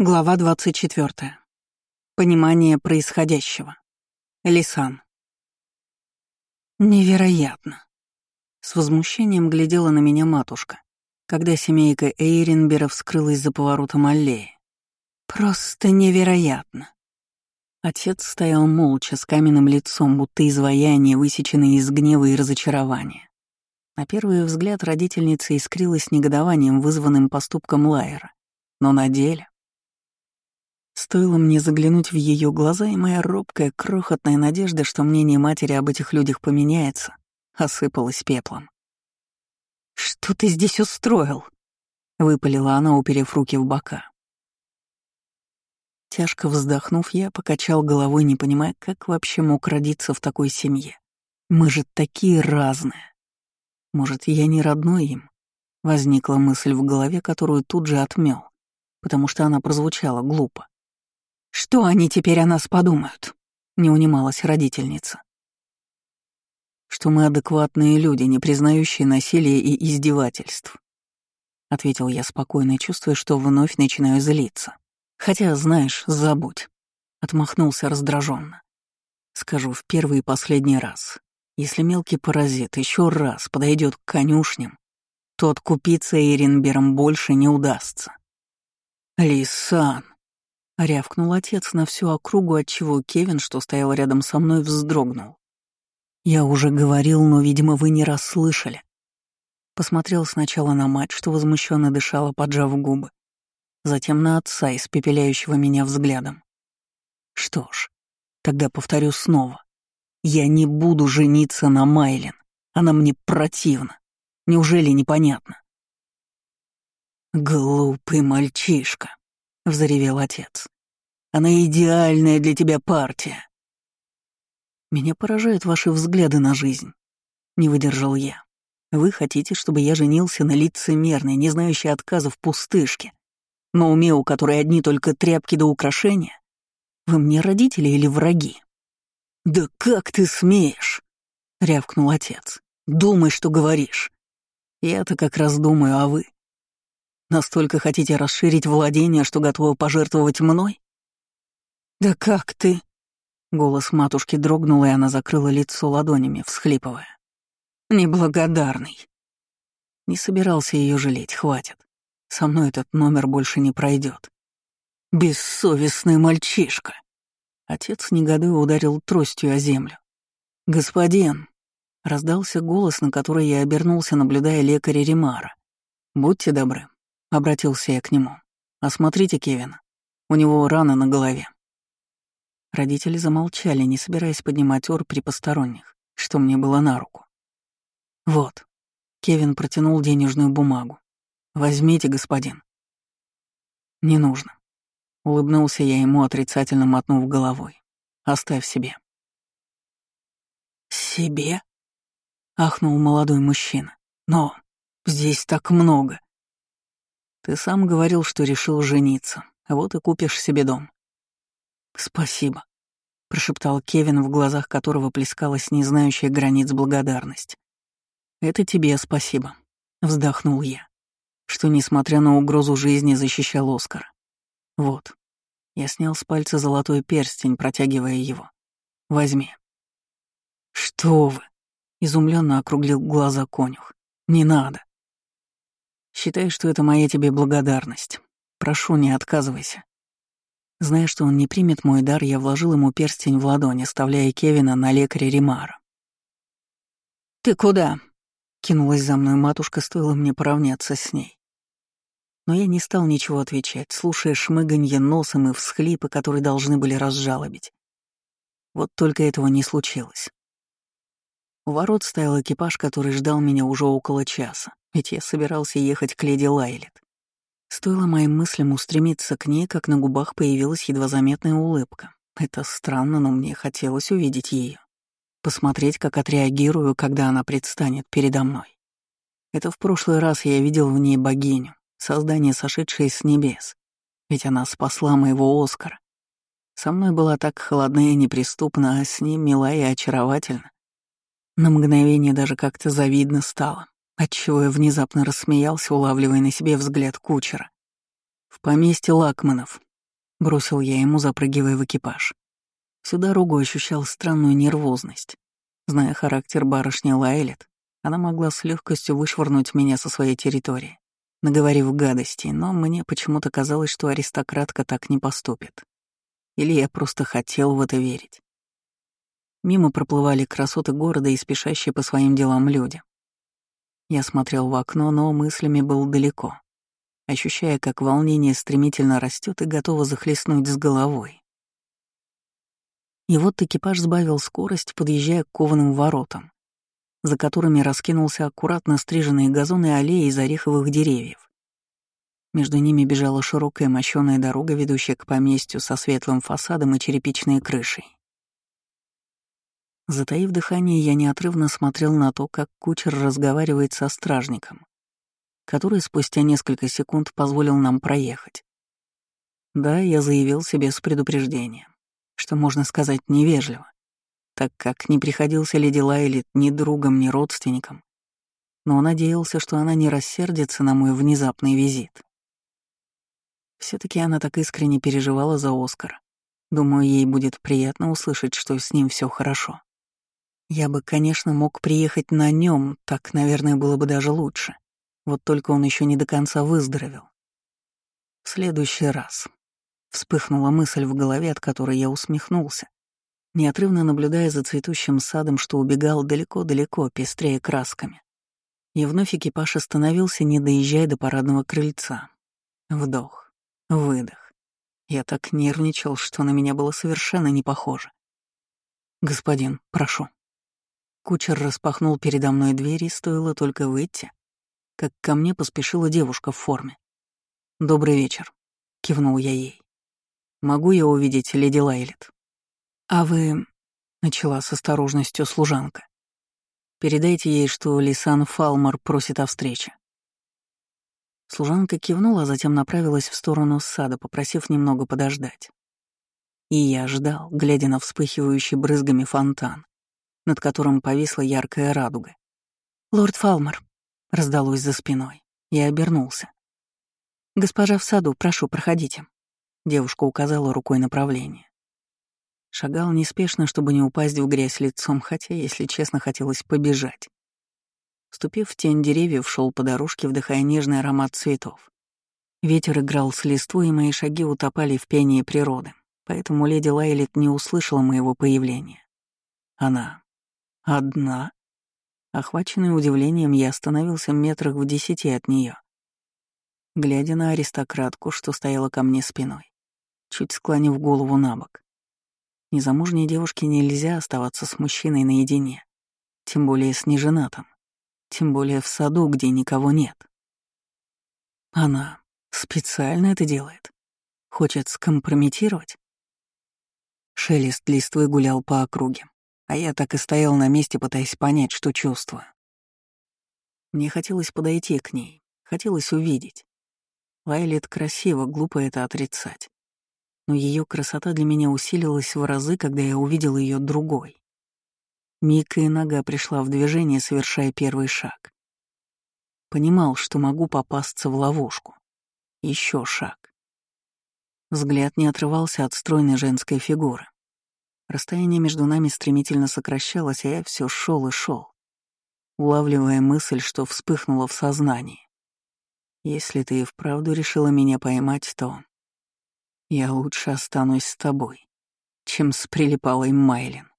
Глава 24. Понимание происходящего. Лисан. Невероятно. С возмущением глядела на меня матушка, когда семейка Эйренберов скрылась за поворотом аллеи. Просто невероятно. Отец стоял молча, с каменным лицом, будто изваяние, высеченное из гнева и разочарования. На первый взгляд родительница искрилась негодованием, вызванным поступком Лайера. Но на деле... Стоило мне заглянуть в ее глаза, и моя робкая, крохотная надежда, что мнение матери об этих людях поменяется, осыпалась пеплом. «Что ты здесь устроил?» — выпалила она, уперев руки в бока. Тяжко вздохнув, я покачал головой, не понимая, как вообще мог родиться в такой семье. Мы же такие разные. Может, я не родной им? Возникла мысль в голове, которую тут же отмел, потому что она прозвучала глупо. «Что они теперь о нас подумают?» — не унималась родительница. «Что мы адекватные люди, не признающие насилия и издевательств», — ответил я спокойно, чувствуя, что вновь начинаю злиться. «Хотя, знаешь, забудь», — отмахнулся раздраженно. «Скажу в первый и последний раз. Если мелкий паразит еще раз подойдет к конюшням, то откупиться Эренбером больше не удастся». «Лисан», — рявкнул отец на всю округу, отчего Кевин, что стоял рядом со мной, вздрогнул. «Я уже говорил, но, видимо, вы не расслышали». Посмотрел сначала на мать, что возмущенно дышала, поджав губы, затем на отца, испепеляющего меня взглядом. Что ж, тогда повторю снова. Я не буду жениться на Майлен. Она мне противна. Неужели непонятно? Глупый мальчишка. — взревел отец. «Она идеальная для тебя партия». «Меня поражают ваши взгляды на жизнь», — не выдержал я. «Вы хотите, чтобы я женился на лицемерной, не знающей отказов пустышке, на уме у которой одни только тряпки до украшения? Вы мне родители или враги?» «Да как ты смеешь?» — рявкнул отец. «Думай, что говоришь. Я-то как раз думаю, а вы? Настолько хотите расширить владение, что готовы пожертвовать мной? Да как ты? Голос матушки дрогнул, и она закрыла лицо ладонями, всхлипывая. Неблагодарный. Не собирался ее жалеть, хватит. Со мной этот номер больше не пройдет. Бессовестный мальчишка. Отец негодуя ударил тростью о землю. «Господин!» — раздался голос, на который я обернулся, наблюдая лекаря Ремара. «Будьте добры, Обратился я к нему. «Осмотрите Кевина. У него рана на голове». Родители замолчали, не собираясь поднимать ор при посторонних, что мне было на руку. «Вот». Кевин протянул денежную бумагу. «Возьмите, господин». «Не нужно». Улыбнулся я ему, отрицательно мотнув головой. «Оставь себе». «Себе?» — ахнул молодой мужчина. «Но здесь так много». Ты сам говорил, что решил жениться, а вот и купишь себе дом. Спасибо, прошептал Кевин, в глазах которого плескалась не знающая границ благодарность. Это тебе спасибо, вздохнул я, что, несмотря на угрозу жизни, защищал Оскара. Вот. Я снял с пальца золотой перстень, протягивая его. Возьми. Что вы? изумленно округлил глаза конюх. Не надо. Считай, что это моя тебе благодарность. Прошу, не отказывайся. Зная, что он не примет мой дар, я вложил ему перстень в ладонь, оставляя Кевина на лекаре Римара. «Ты куда?» — кинулась за мной матушка, стоило мне поравняться с ней. Но я не стал ничего отвечать, слушая шмыганье носом и всхлипы, которые должны были разжалобить. Вот только этого не случилось. У ворот стоял экипаж, который ждал меня уже около часа ведь я собирался ехать к леди Лайлет. Стоило моим мыслям устремиться к ней, как на губах появилась едва заметная улыбка. Это странно, но мне хотелось увидеть ее, посмотреть, как отреагирую, когда она предстанет передо мной. Это в прошлый раз я видел в ней богиню, создание, сошедшее с небес, ведь она спасла моего Оскара. Со мной была так холодна и неприступна, а с ним мила и очаровательна. На мгновение даже как-то завидно стало отчего я внезапно рассмеялся, улавливая на себе взгляд кучера. В поместье Лакманов Бросил я ему, запрыгивая в экипаж. Всю дорогу ощущал странную нервозность. Зная характер барышни Лайлет, она могла с легкостью вышвырнуть меня со своей территории, наговорив гадости, но мне почему-то казалось, что аристократка так не поступит. Или я просто хотел в это верить. Мимо проплывали красоты города и спешащие по своим делам люди. Я смотрел в окно, но мыслями был далеко ощущая, как волнение стремительно растет и готово захлестнуть с головой. И вот экипаж сбавил скорость, подъезжая к кованым воротам, за которыми раскинулся аккуратно стриженные газоны и аллеи из ореховых деревьев. Между ними бежала широкая мощёная дорога, ведущая к поместью со светлым фасадом и черепичной крышей. Затаив дыхание, я неотрывно смотрел на то, как кучер разговаривает со стражником, который спустя несколько секунд позволил нам проехать. Да, я заявил себе с предупреждением, что можно сказать невежливо, так как не приходился леди Лайлит ни другом, ни родственником, но надеялся, что она не рассердится на мой внезапный визит. все таки она так искренне переживала за Оскара. Думаю, ей будет приятно услышать, что с ним все хорошо. Я бы, конечно, мог приехать на нем, так, наверное, было бы даже лучше. Вот только он еще не до конца выздоровел. В следующий раз. Вспыхнула мысль в голове, от которой я усмехнулся, неотрывно наблюдая за цветущим садом, что убегал далеко-далеко, пестрее красками. И вновь экипаж остановился, не доезжая до парадного крыльца. Вдох, выдох. Я так нервничал, что на меня было совершенно не похоже. «Господин, прошу». Кучер распахнул передо мной дверь, и стоило только выйти, как ко мне поспешила девушка в форме. «Добрый вечер», — кивнул я ей. «Могу я увидеть леди Лайлет?» «А вы...» — начала с осторожностью служанка. «Передайте ей, что Лисан Фалмар просит о встрече». Служанка кивнула, а затем направилась в сторону сада, попросив немного подождать. И я ждал, глядя на вспыхивающий брызгами фонтан, над которым повисла яркая радуга. «Лорд Фалмар», раздалось за спиной. Я обернулся. «Госпожа в саду, прошу, проходите». Девушка указала рукой направление. Шагал неспешно, чтобы не упасть в грязь лицом, хотя, если честно, хотелось побежать. Ступив в тень деревьев, шел по дорожке, вдыхая нежный аромат цветов. Ветер играл с листвой, и мои шаги утопали в пении природы, поэтому леди Лайлет не услышала моего появления. Она одна Охваченный удивлением, я остановился метрах в десяти от нее, глядя на аристократку, что стояла ко мне спиной, чуть склонив голову на бок. Незамужней девушке нельзя оставаться с мужчиной наедине, тем более с неженатым, тем более в саду, где никого нет. Она специально это делает, хочет скомпрометировать. Шелест листвы гулял по округе. А я так и стоял на месте, пытаясь понять, что чувствую. Мне хотелось подойти к ней, хотелось увидеть. Вайлет красиво, глупо это отрицать. Но ее красота для меня усилилась в разы, когда я увидел ее другой. Мика и нога пришла в движение, совершая первый шаг. Понимал, что могу попасться в ловушку. Еще шаг. Взгляд не отрывался от стройной женской фигуры. Расстояние между нами стремительно сокращалось, а я все шел и шел, улавливая мысль, что вспыхнула в сознании. Если ты и вправду решила меня поймать, то я лучше останусь с тобой, чем с прилипалой Майлин.